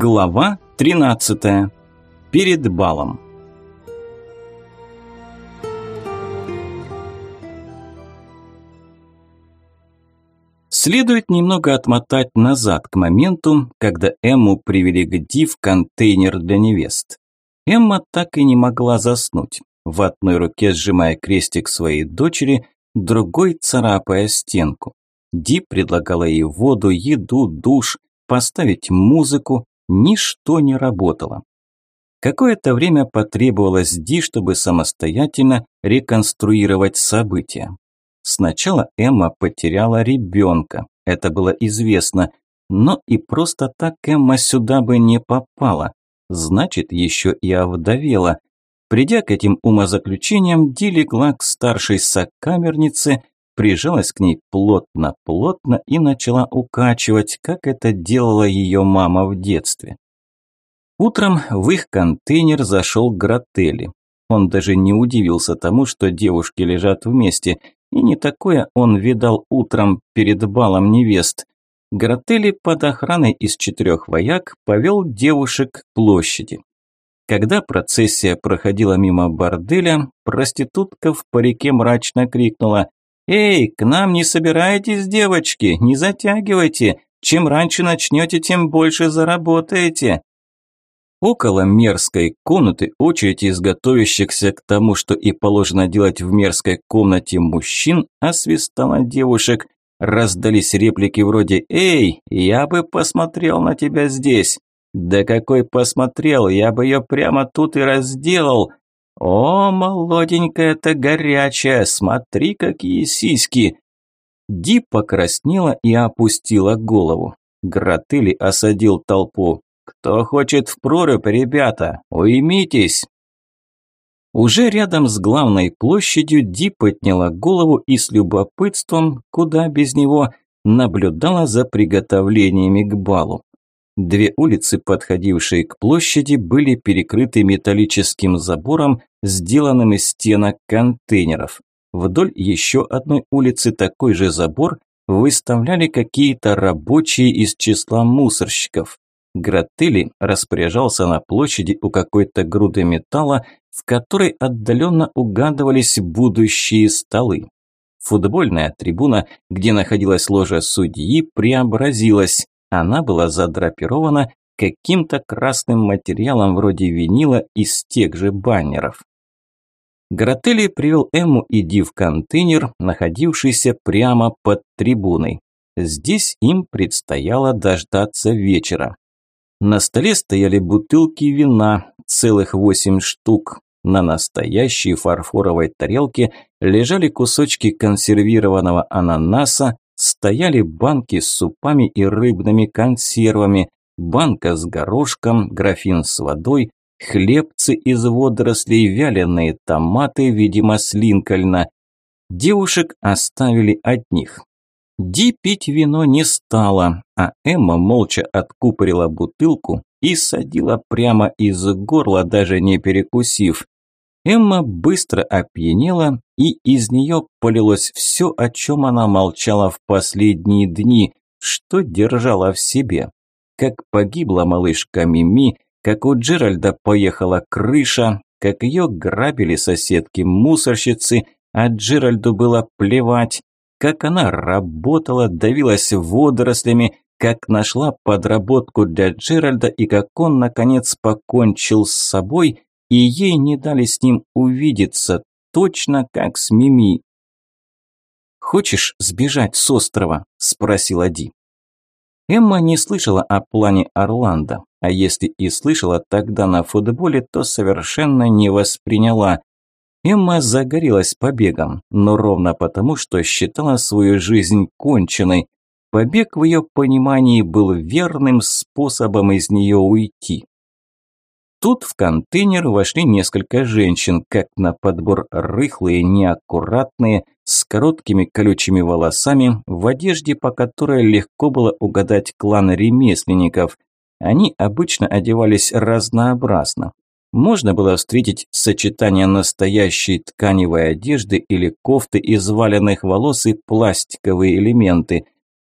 Глава 13. Перед балом. Следует немного отмотать назад к моменту, когда Эмму привели к Ди в контейнер для невест. Эмма так и не могла заснуть, в одной руке сжимая крестик своей дочери, другой царапая стенку. Ди предлагала ей воду, еду, душ, поставить музыку, Ничто не работало. Какое-то время потребовалось Ди, чтобы самостоятельно реконструировать события. Сначала Эмма потеряла ребенка, это было известно, но и просто так Эмма сюда бы не попала, значит, еще и овдовела. Придя к этим умозаключениям, Ди легла к старшей сокамернице, прижалась к ней плотно-плотно и начала укачивать, как это делала ее мама в детстве. Утром в их контейнер зашел Гротели. Он даже не удивился тому, что девушки лежат вместе, и не такое он видал утром перед балом невест. Гротели под охраной из четырех вояк повел девушек к площади. Когда процессия проходила мимо борделя, проститутка в парике мрачно крикнула «Эй, к нам не собираетесь, девочки, не затягивайте. Чем раньше начнете, тем больше заработаете». Около мерзкой комнаты очередь из готовящихся к тому, что и положено делать в мерзкой комнате мужчин, освистала девушек. Раздались реплики вроде «Эй, я бы посмотрел на тебя здесь». «Да какой посмотрел, я бы ее прямо тут и разделал», «О, молоденькая-то горячая, смотри, какие сиськи!» Ди покраснела и опустила голову. Гротыли осадил толпу. «Кто хочет в прорубь, ребята? Уймитесь!» Уже рядом с главной площадью Ди подняла голову и с любопытством, куда без него, наблюдала за приготовлениями к балу. Две улицы, подходившие к площади, были перекрыты металлическим забором, сделанным из стенок контейнеров. Вдоль еще одной улицы такой же забор выставляли какие-то рабочие из числа мусорщиков. Гротели распоряжался на площади у какой-то груды металла, в которой отдаленно угадывались будущие столы. Футбольная трибуна, где находилась ложа судьи, преобразилась. Она была задрапирована каким-то красным материалом вроде винила из тех же баннеров. Гротели привел Эмму и Ди в контейнер, находившийся прямо под трибуной. Здесь им предстояло дождаться вечера. На столе стояли бутылки вина, целых восемь штук. На настоящей фарфоровой тарелке лежали кусочки консервированного ананаса, стояли банки с супами и рыбными консервами, банка с горошком, графин с водой, хлебцы из водорослей, вяленые томаты, видимо, с Линкольна. Девушек оставили одних. Ди пить вино не стала, а Эмма молча откупорила бутылку и садила прямо из горла, даже не перекусив. Эмма быстро опьянела, и из нее полилось все, о чем она молчала в последние дни, что держала в себе. Как погибла малышка Мими, как у Джеральда поехала крыша, как ее грабили соседки-мусорщицы, а Джеральду было плевать, как она работала, давилась водорослями, как нашла подработку для Джеральда и как он, наконец, покончил с собой – и ей не дали с ним увидеться, точно как с Мими. «Хочешь сбежать с острова?» – спросила Ди. Эмма не слышала о плане Орландо, а если и слышала тогда на футболе, то совершенно не восприняла. Эмма загорелась побегом, но ровно потому, что считала свою жизнь конченной. Побег в ее понимании был верным способом из нее уйти. Тут в контейнер вошли несколько женщин, как на подбор рыхлые, неаккуратные, с короткими колючими волосами, в одежде, по которой легко было угадать клан ремесленников. Они обычно одевались разнообразно. Можно было встретить сочетание настоящей тканевой одежды или кофты из валенных волос и пластиковые элементы.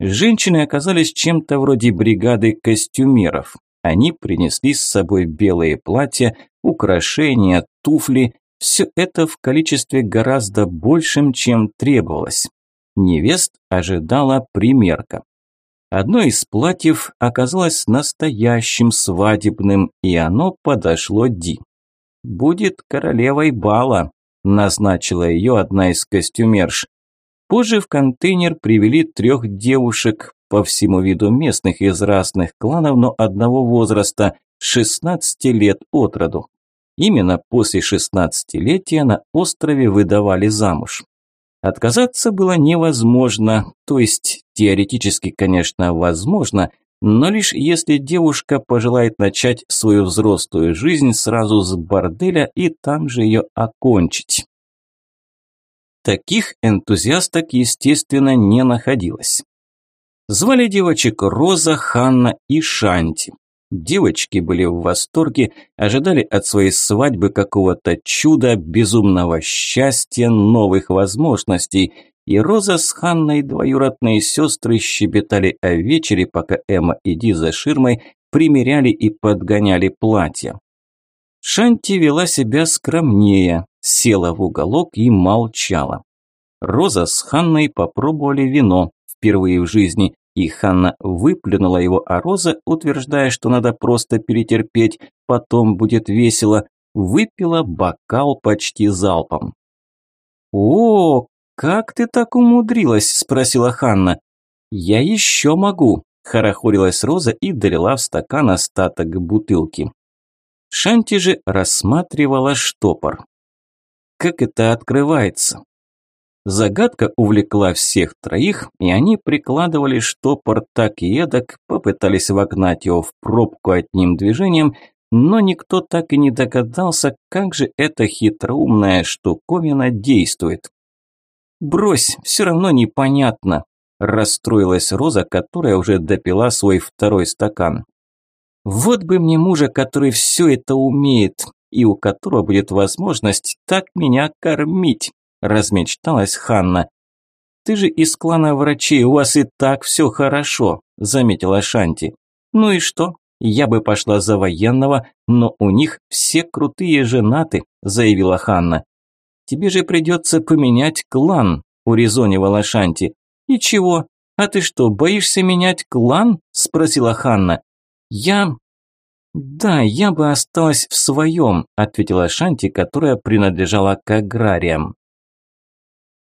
Женщины оказались чем-то вроде бригады костюмеров. Они принесли с собой белые платья, украшения, туфли, все это в количестве гораздо большем, чем требовалось. Невест ожидала примерка. Одно из платьев оказалось настоящим свадебным, и оно подошло Ди. «Будет королевой бала», – назначила ее одна из костюмерш. Позже в контейнер привели трех девушек, по всему виду местных из разных кланов, но одного возраста – 16 лет от роду. Именно после 16-летия на острове выдавали замуж. Отказаться было невозможно, то есть теоретически, конечно, возможно, но лишь если девушка пожелает начать свою взрослую жизнь сразу с борделя и там же ее окончить. Таких энтузиасток, естественно, не находилось. Звали девочек Роза, Ханна и Шанти. Девочки были в восторге, ожидали от своей свадьбы какого-то чуда, безумного счастья, новых возможностей. И Роза с Ханной, двоюродные сестры, щебетали о вечере, пока Эмма и Ди за ширмой примеряли и подгоняли платья. Шанти вела себя скромнее, села в уголок и молчала. Роза с Ханной попробовали вино впервые в жизни, и Ханна выплюнула его, а Роза, утверждая, что надо просто перетерпеть, потом будет весело, выпила бокал почти залпом. «О, как ты так умудрилась?» – спросила Ханна. «Я еще могу», – хорохорилась Роза и долила в стакан остаток бутылки. Шанти же рассматривала штопор. «Как это открывается?» Загадка увлекла всех троих, и они прикладывали штопор так и эдак, попытались вогнать его в пробку одним движением, но никто так и не догадался, как же эта хитроумная штуковина действует. «Брось, все равно непонятно», – расстроилась Роза, которая уже допила свой второй стакан. «Вот бы мне мужа, который все это умеет, и у которого будет возможность так меня кормить» размечталась Ханна. «Ты же из клана врачей, у вас и так все хорошо», – заметила Шанти. «Ну и что? Я бы пошла за военного, но у них все крутые женаты», – заявила Ханна. «Тебе же придется поменять клан», – урезонивала Шанти. «И чего? А ты что, боишься менять клан?» – спросила Ханна. «Я...» «Да, я бы осталась в своем», – ответила Шанти, которая принадлежала к аграриям.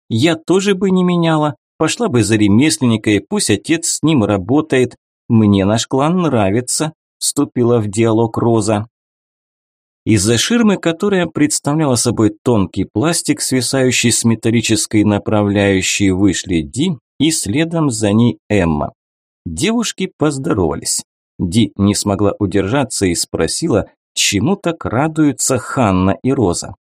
Я тоже бы не меняла. Пошла бы за ремесленника, и пусть отец с ним работает. Мне наш клан нравится», – вступила в диалог Роза. Из-за ширмы, которая представляла собой тонкий пластик, свисающий с металлической направляющей, вышли Ди и следом за ней Эмма. Девушки поздоровались. Ди не смогла удержаться и спросила, чему так радуются Ханна и Роза.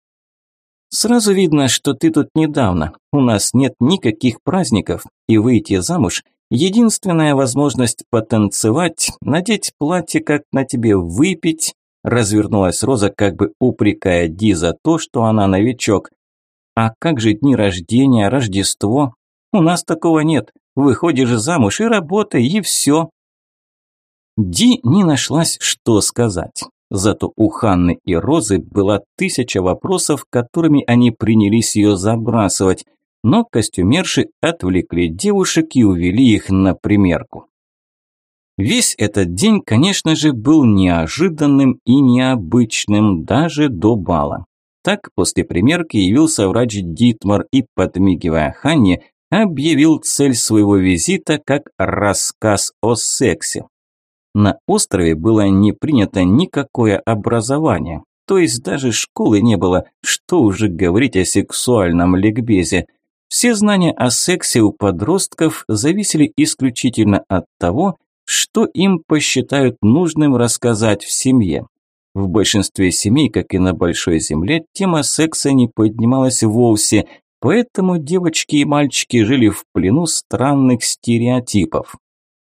Сразу видно, что ты тут недавно. У нас нет никаких праздников, и выйти замуж – единственная возможность потанцевать, надеть платье, как на тебе выпить. Развернулась Роза, как бы упрекая Ди за то, что она новичок. А как же дни рождения, Рождество? У нас такого нет. Выходишь замуж и работай, и все. Ди не нашлась, что сказать. Зато у Ханны и Розы была тысяча вопросов, которыми они принялись ее забрасывать, но костюмерши отвлекли девушек и увели их на примерку. Весь этот день, конечно же, был неожиданным и необычным даже до бала. Так после примерки явился врач Дитмар и, подмигивая Ханне, объявил цель своего визита как рассказ о сексе. На острове было не принято никакое образование, то есть даже школы не было, что уже говорить о сексуальном ликбезе. Все знания о сексе у подростков зависели исключительно от того, что им посчитают нужным рассказать в семье. В большинстве семей, как и на Большой Земле, тема секса не поднималась вовсе, поэтому девочки и мальчики жили в плену странных стереотипов.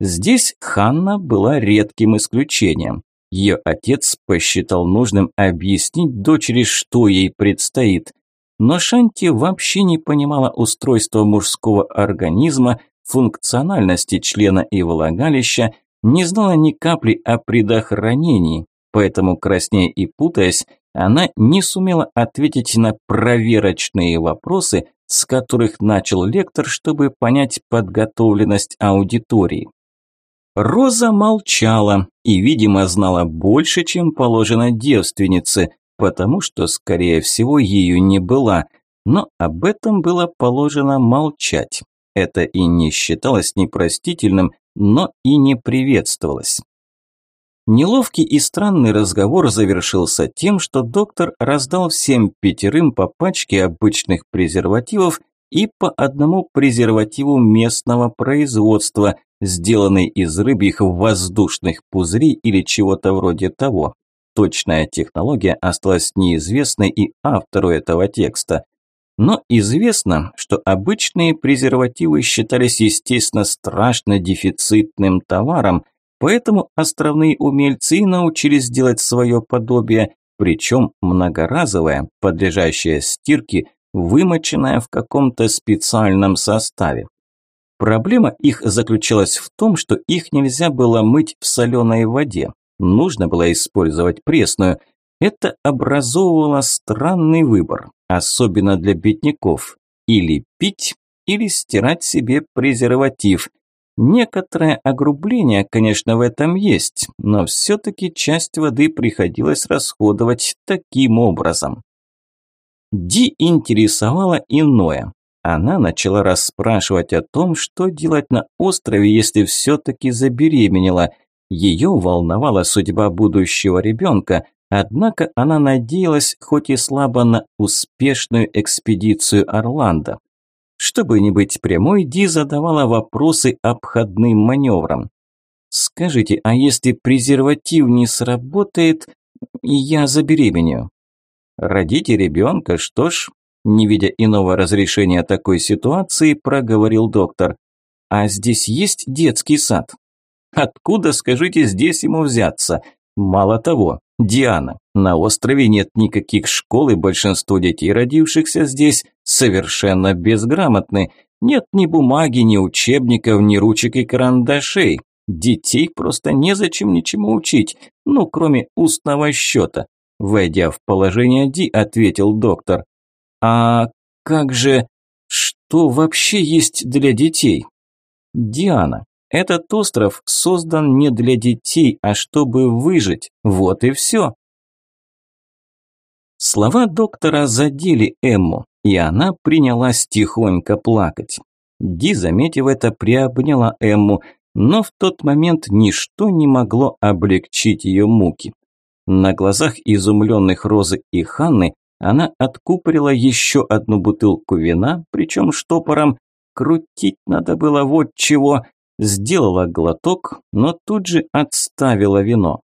Здесь Ханна была редким исключением. Ее отец посчитал нужным объяснить дочери, что ей предстоит. Но Шанти вообще не понимала устройства мужского организма, функциональности члена и влагалища, не знала ни капли о предохранении, поэтому, краснея и путаясь, она не сумела ответить на проверочные вопросы, с которых начал лектор, чтобы понять подготовленность аудитории. Роза молчала и, видимо, знала больше, чем положено девственнице, потому что, скорее всего, ее не была, но об этом было положено молчать. Это и не считалось непростительным, но и не приветствовалось. Неловкий и странный разговор завершился тем, что доктор раздал всем пятерым по пачке обычных презервативов и по одному презервативу местного производства, сделанный из рыбьих воздушных пузырей или чего-то вроде того. Точная технология осталась неизвестной и автору этого текста. Но известно, что обычные презервативы считались, естественно, страшно дефицитным товаром, поэтому островные умельцы научились делать свое подобие, причем многоразовое, подлежащее стирке, вымоченное в каком-то специальном составе. Проблема их заключалась в том, что их нельзя было мыть в соленой воде, нужно было использовать пресную. Это образовывало странный выбор особенно для бедняков, или пить, или стирать себе презерватив. Некоторое огрубление, конечно, в этом есть, но все-таки часть воды приходилось расходовать таким образом. Ди интересовало иное. Она начала расспрашивать о том, что делать на острове, если все-таки забеременела. Ее волновала судьба будущего ребенка, Однако она надеялась, хоть и слабо, на успешную экспедицию Орландо. Чтобы не быть прямой, Ди задавала вопросы обходным маневром. «Скажите, а если презерватив не сработает, я забеременею?» «Родите ребенка, что ж?» Не видя иного разрешения такой ситуации, проговорил доктор. «А здесь есть детский сад?» «Откуда, скажите, здесь ему взяться? Мало того, Диана, на острове нет никаких школ, и большинство детей, родившихся здесь, совершенно безграмотны. Нет ни бумаги, ни учебников, ни ручек и карандашей. Детей просто незачем ничему учить, ну, кроме устного счета. Войдя в положение Ди, ответил доктор. А как же... Что вообще есть для детей? Диана, этот остров создан не для детей, а чтобы выжить. Вот и все. Слова доктора задели Эмму, и она принялась тихонько плакать. Ди, заметив это, приобняла Эмму, но в тот момент ничто не могло облегчить ее муки. На глазах изумленных Розы и Ханны она откупорила еще одну бутылку вина, причем штопором. Крутить надо было вот чего сделала глоток, но тут же отставила вино.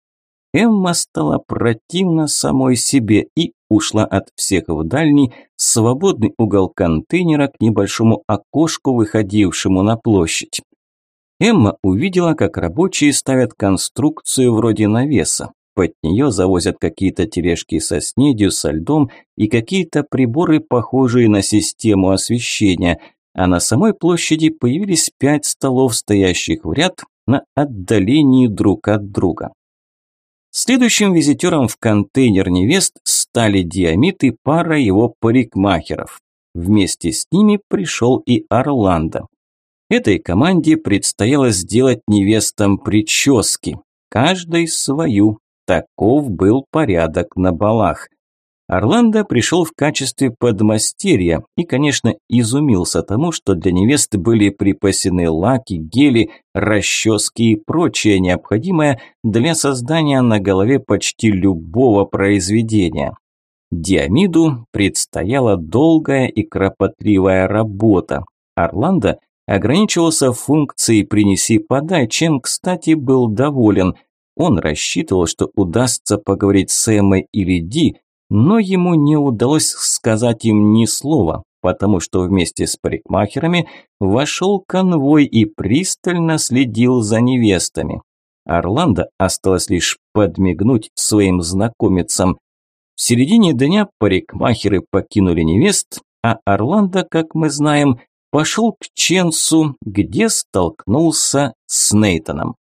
Эмма стала противна самой себе и ушла от всех в дальний, свободный угол контейнера к небольшому окошку, выходившему на площадь. Эмма увидела, как рабочие ставят конструкцию вроде навеса. Под нее завозят какие-то тележки со снедью, со льдом и какие-то приборы, похожие на систему освещения – а на самой площади появились пять столов, стоящих в ряд на отдалении друг от друга. Следующим визитером в контейнер невест стали Диамит и пара его парикмахеров. Вместе с ними пришел и Орландо. Этой команде предстояло сделать невестам прически, каждой свою. Таков был порядок на балах. Орландо пришел в качестве подмастерья и, конечно, изумился тому, что для невесты были припасены лаки, гели, расчески и прочее необходимое для создания на голове почти любого произведения. Диамиду предстояла долгая и кропотливая работа. Орландо ограничивался функцией «принеси-подай», чем, кстати, был доволен. Он рассчитывал, что удастся поговорить с Эммой или Ди, но ему не удалось сказать им ни слова, потому что вместе с парикмахерами вошел конвой и пристально следил за невестами. Орландо осталось лишь подмигнуть своим знакомицам. В середине дня парикмахеры покинули невест, а Орландо, как мы знаем, пошел к Ченсу, где столкнулся с Нейтаном.